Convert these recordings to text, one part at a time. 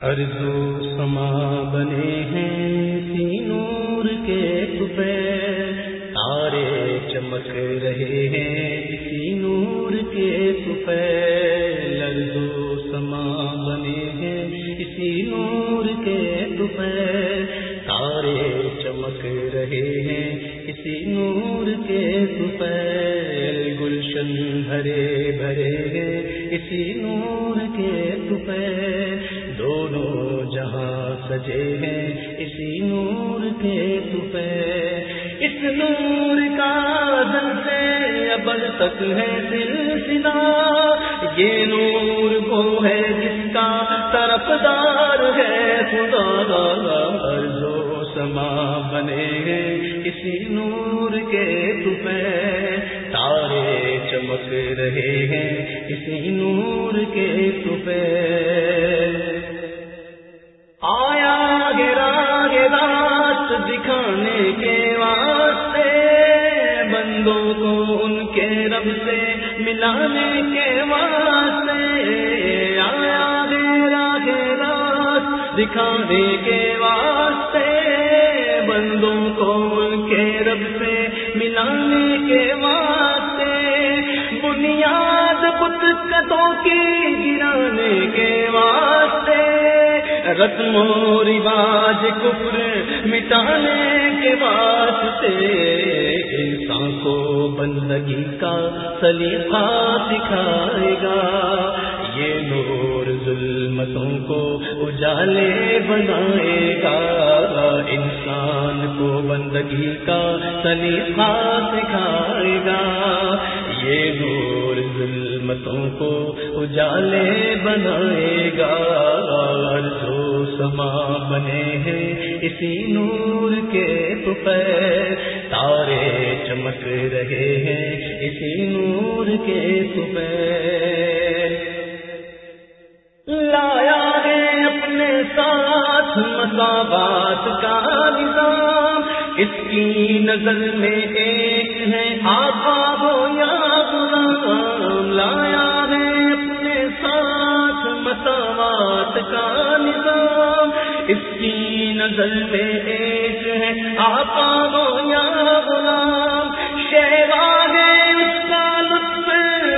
ارزو سما بنے ہیں سی نور کے تفے تارے چمک رہے ہیں اسی نور کے تفے لرزو سما بنے ہیں اسی نور کے تفے تارے چمک رہے ہیں اسی نور کے تفے گلشن بھرے بھرے ہیں اسی نور کے تفے سجے ہیں، اسی نور کے تفے اس نور کا دل سے ابل تک ہے سلسلہ۔ یہ نور وہ ہے جس کا طرف دار ہے خدا جو سما بنے ہیں اسی نور کے تفے تارے چمک رہے ہیں اسی نور کے تفے کے واسطے آیا گرا راست دکھانے کے واسطے بندوں کو ان کے رب سے ملانے کے واسطے، بنیاد بت کتوں کی گرانے کے واسطے، رسم و رواج کفر مٹانے کے واسطے انسان کو بندگی کا سلیقہ سکھائے گا۔ یہ نور ظلمتوں کو اجالے بنائے گا۔ انسان کو بندگی کا سلیقہ سکھائے گا۔ یہ نور ظلمتوں کو اجالے بنائے گا۔ جو سما بنے ہیں اسی نور کے تفے تارے چمک رہے ہیں اسی نور کے تفے لایا ہے اپنے ساتھ مساوات کا نظام، اس کی نظر میں ایک ہے آقا ہو یا غلام۔ لایا ہے اپنے ساتھ مساوات کا نظام، اس کی نظر میں ایک ہے۔ آقا ہو یا غلام، شیوا ہے اس کا لطف،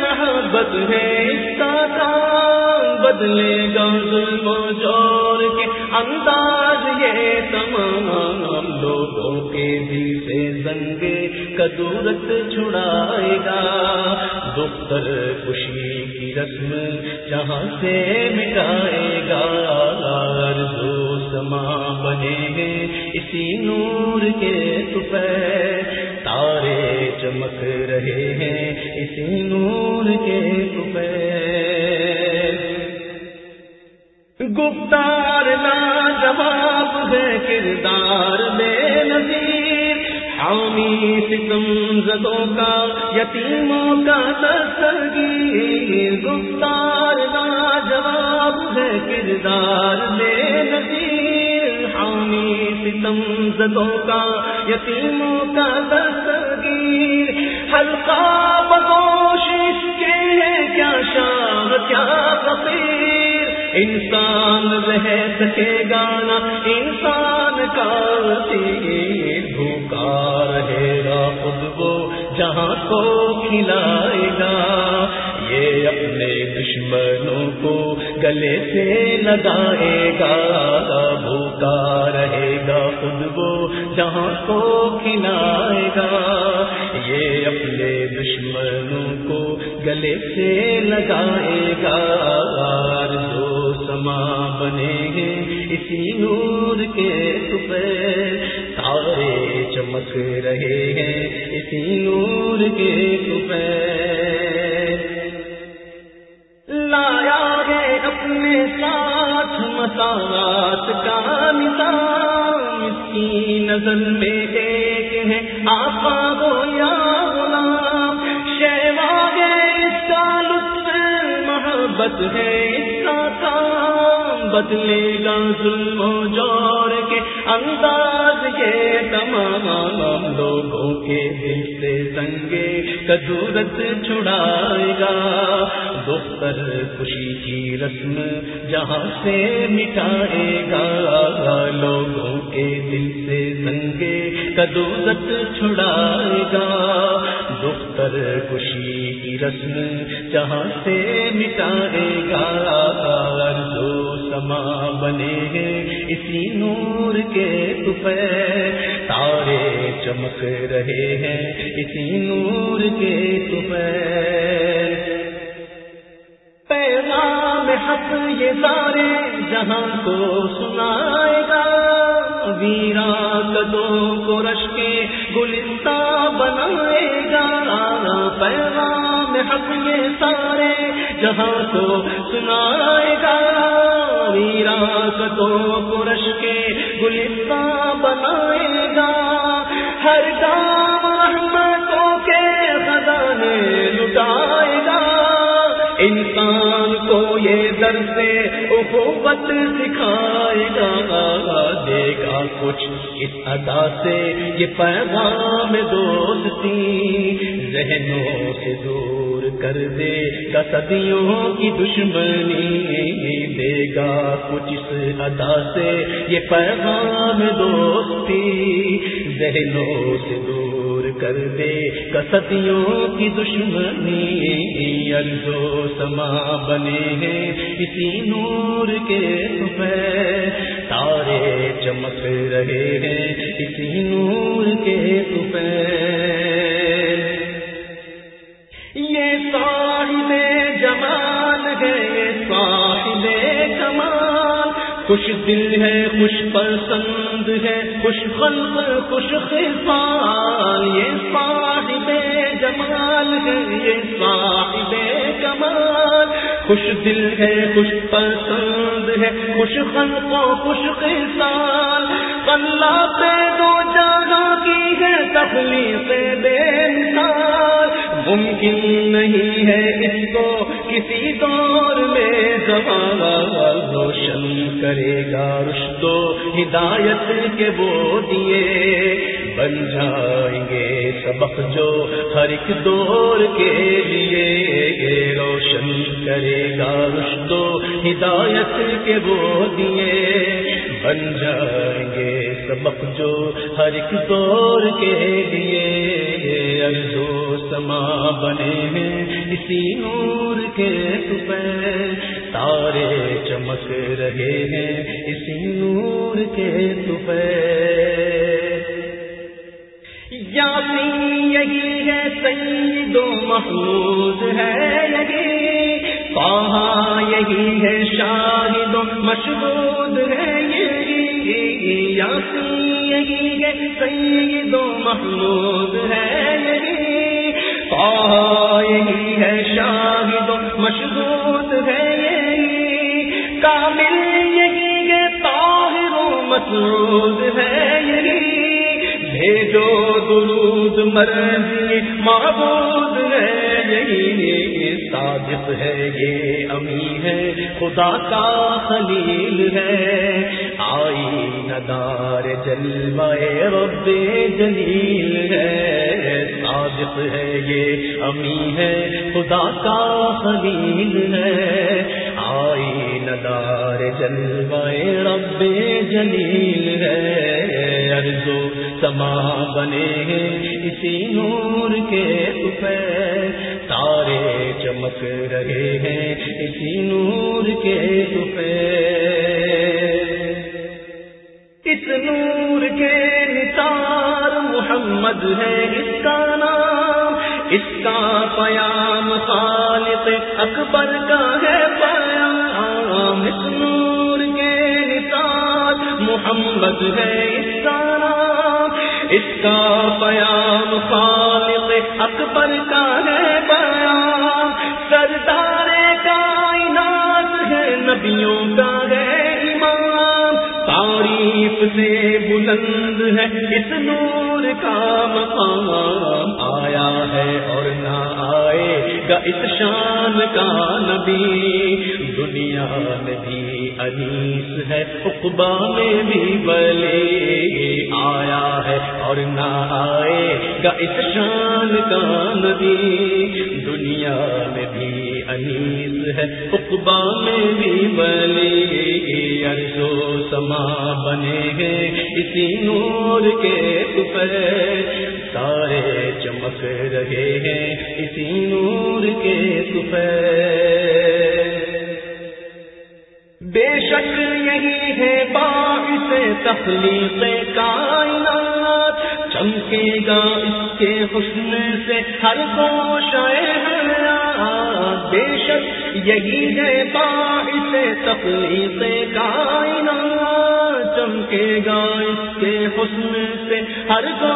محبت ہے اس کا کام۔ بدلے گا ظلم و جور کے انداز یہ تمام لوگوں کے دل سے زنگے کدورت چھڑائے گا۔ دختر خوشی کی رسم جہاں سے مٹائے گا۔ جو بنے ہیں اسی نور کے تفے تارے چمک رہے ہیں اسی نور کے تفے گفتار لا جواب ہے کردار بے نظیر حامی ستم زدوں کا یتیموں کا دستگیر گفتار لا جواب ہے کردار بے نظیر۔ حامی ستم زدوں کا، یتیموں کا دستگیر ہلکا بگوش اس کے ہے کیا شاہ کیا فقیر۔ انسان رہ سکے گانا، انسان کا تیر۔ بھوکا رہے گا خود وہ، جہاں کو کھلائے گا۔ یہ اپنے دشمنوں کو گلے سے لگائے گا، بھوکا رہے گا خود وہ جہاں کو کھلائے گا۔ یہ اپنے دشمنوں کو گلے سے لگائے گا۔ جو سما بنے ہیں اسی نور کے تفے تارے چمک رہے ہیں اسی نور کے تفے مساوات کا نظام اس کی نظر میں ایک ہے۔ آپا ہو یا غلام شیوا ہے اس کا لطف، محبت ہے اس کا کام۔ بدلے گا ظلم و جور انداز یہ تمام لوگوں کے دل سے سنگے کدورت چھڑائے گا۔ دختر خوشی کی رسم جہاں سے مٹائے گا۔ لوگوں کے دل سے سنگے چھڑائے گا۔ دختر خوشی کی رسم جہاں سے مٹائے گا۔ جو سما بنے ہیں اسی نور کے تفے تارے چمک رہے ہیں اسی نور کے تفے پیغام حق یہ سارے جہاں کو سنائے گا۔ ویرا کدوں کو رش کے گلستہ بنائے گا۔ پیغام حق یہ سارے جہاں کو سنائے گا۔ ویرا کدوں کو رش کے گلستہ بنائے گا۔ ہر گام احمدوں کے خزانے لٹائے گا۔ انسان کو یہ در سے اخوت سکھائے گا دے گا کچھ۔ اس ادا سے یہ پیغام دوستی ذہنوں سے دور کر دے۔ گا صدیوں کی دشمنی دے گا کچھ۔ اس ادا سے یہ پیغام دوستی ذہنوں سے دور کر دے کسدیوں کی دشمنی ارزو سما بنے ہیں کسی نور کے صفے تارے چمک رہے ہیں کسی نور کے صفے یہ صاحب جمال ہے یہ صاحب خوش دل ہے، خوش پسند ہے، خوش خلق، خوش خفال یہ صاحب جمال ہے، یہ صاحب کمال۔ خوش دل ہے، خوش پسند ہے، خوش خلق و خوش خفال اللہ پہ دو جگہ کی ہے تخلیق بے ممکن نہیں ہے اس کو کسی دور میں زبان روشن کرے گا رشت و ہدایت کے وہ دیے بن جائیں گے سبق جو ہر ایک دور کے لیے روشن کرے گا رشت و ہدایت کے وہ دیے بن جائیں گے سبق جو ہر ایک دور کے لیے ارزو سما بنے ہیں۔ اسی نور کے پہ تارے چمک رہے ہیں۔ اسی نور کے پہ یاسی یعنی یہی ہے سید و محمود ہے یہی۔ پہا یہی ہے شاہد و مشہود ہے یہی یاسی یہی ہے، سید و محمود ہے یہی۔ پہا یہی ہے شاہد و مشہود ہے یہی۔ کامل یہی ہے، طاہر و مسعود ہے یہی۔ بھیجو درود مرضی، معبود ہے یہی صادق ہے، یہ امی ہے، خدا کا خلیل ہے۔ آئی ندار جلوائے رب جلیل ہے۔ صادق ہے، یہ امی ہے، خدا کا خلیل ہے۔ آئی ندار جلوائے رب جلیل ہے۔ ارزو سما بنے ہیں اسی نور کے پہ تارے چمک رہے ہیں اسی نور کے پہ اس نور کے نثار محمد ہے اس کا نام۔ اس کا پیام خالق اکبر کا ہے پیام اس نور کے نثار محمد ہے اس کا نام۔ اس کا بیان خالق اکبر کا ہے بیان سردار کائنات ہے نبیوں کا ہے تعریف سے بلند ہے، اس نور کا مقام آیا ہے اور نہ آئے گا اس شان کا نبی۔ دنیا میں بھی انیس ہے اقبا میں بھی بلے آیا ہے اور نہ آئے گا اس شان کا نبی۔ دنیا میں بھی انیس ہے اقبا میں بھی بلے ارزو سما بنے ہیں اسی نور کے پر سارے چمک رہے ہیں، اسی نور کے پر بے شک یہی ہے باعث تخلیق کائنات چمکے گا اس کے حسن سے ہر کو حیات بے شک یہی ہے باعث تخلیق کائنات چمکے گا اس کے حسن سے ہر کو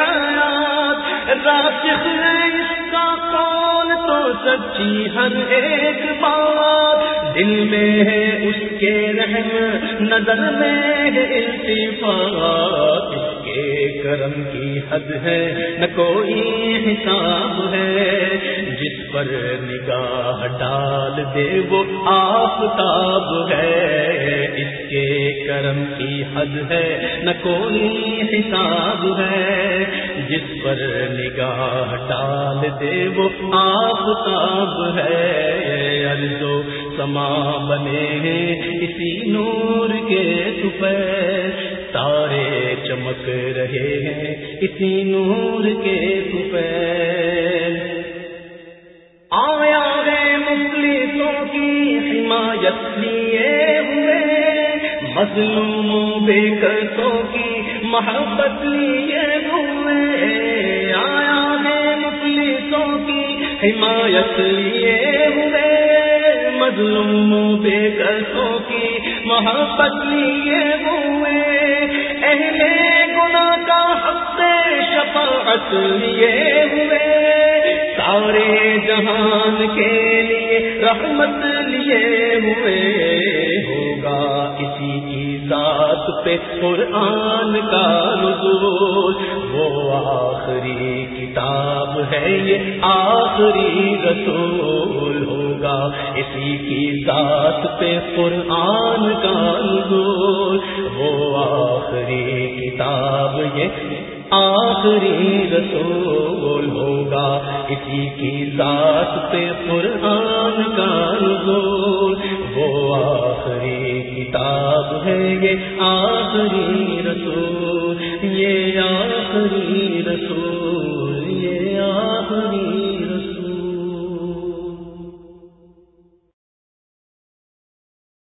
حیات راسخ ہے اس کا قول تو سچی ہر ایک بات دل میں ہے اس کے رحم، نظر میں ہے التفات کرم کی حد ہے، نہ کوئی حساب ہے۔ جس پر نگاہ ڈال دے وہ آفتاب ہے۔ اس کے کرم کی حد ہے، نہ کوئی حساب ہے۔ جس پر نگاہ ڈال دے وہ آفتاب ہے۔ ارزو سما بنے ہیں اسی نور کے سپر۔ تارے چمک رہے ہیں اسی نور کے سپر۔ مظلوموں بے قصوں کی محبت لیے ہوئے آیا ہے مفلسوں کی حمایت لیے ہوئے مظلوموں بے قصوں کی محبت لیے ہوئے اہل گنا کا حق شفاعت لیے ہوئے سارے جہان کے لیے رحمت لیے ہوئے ہوگا اسی کی ذات پہ قرآن کا نزول۔ وہ آخری کتاب ہے یہ آخری رسول ہوگا۔ اسی کی ذات پہ قرآن کا نزول۔ وہ آخری کتاب یہ آخری رسول ہوگا۔ اسی کی ذات پہ قرآن کا نزول وہ آخری کتاب ہے یہ آخری رسول۔ یہ آخری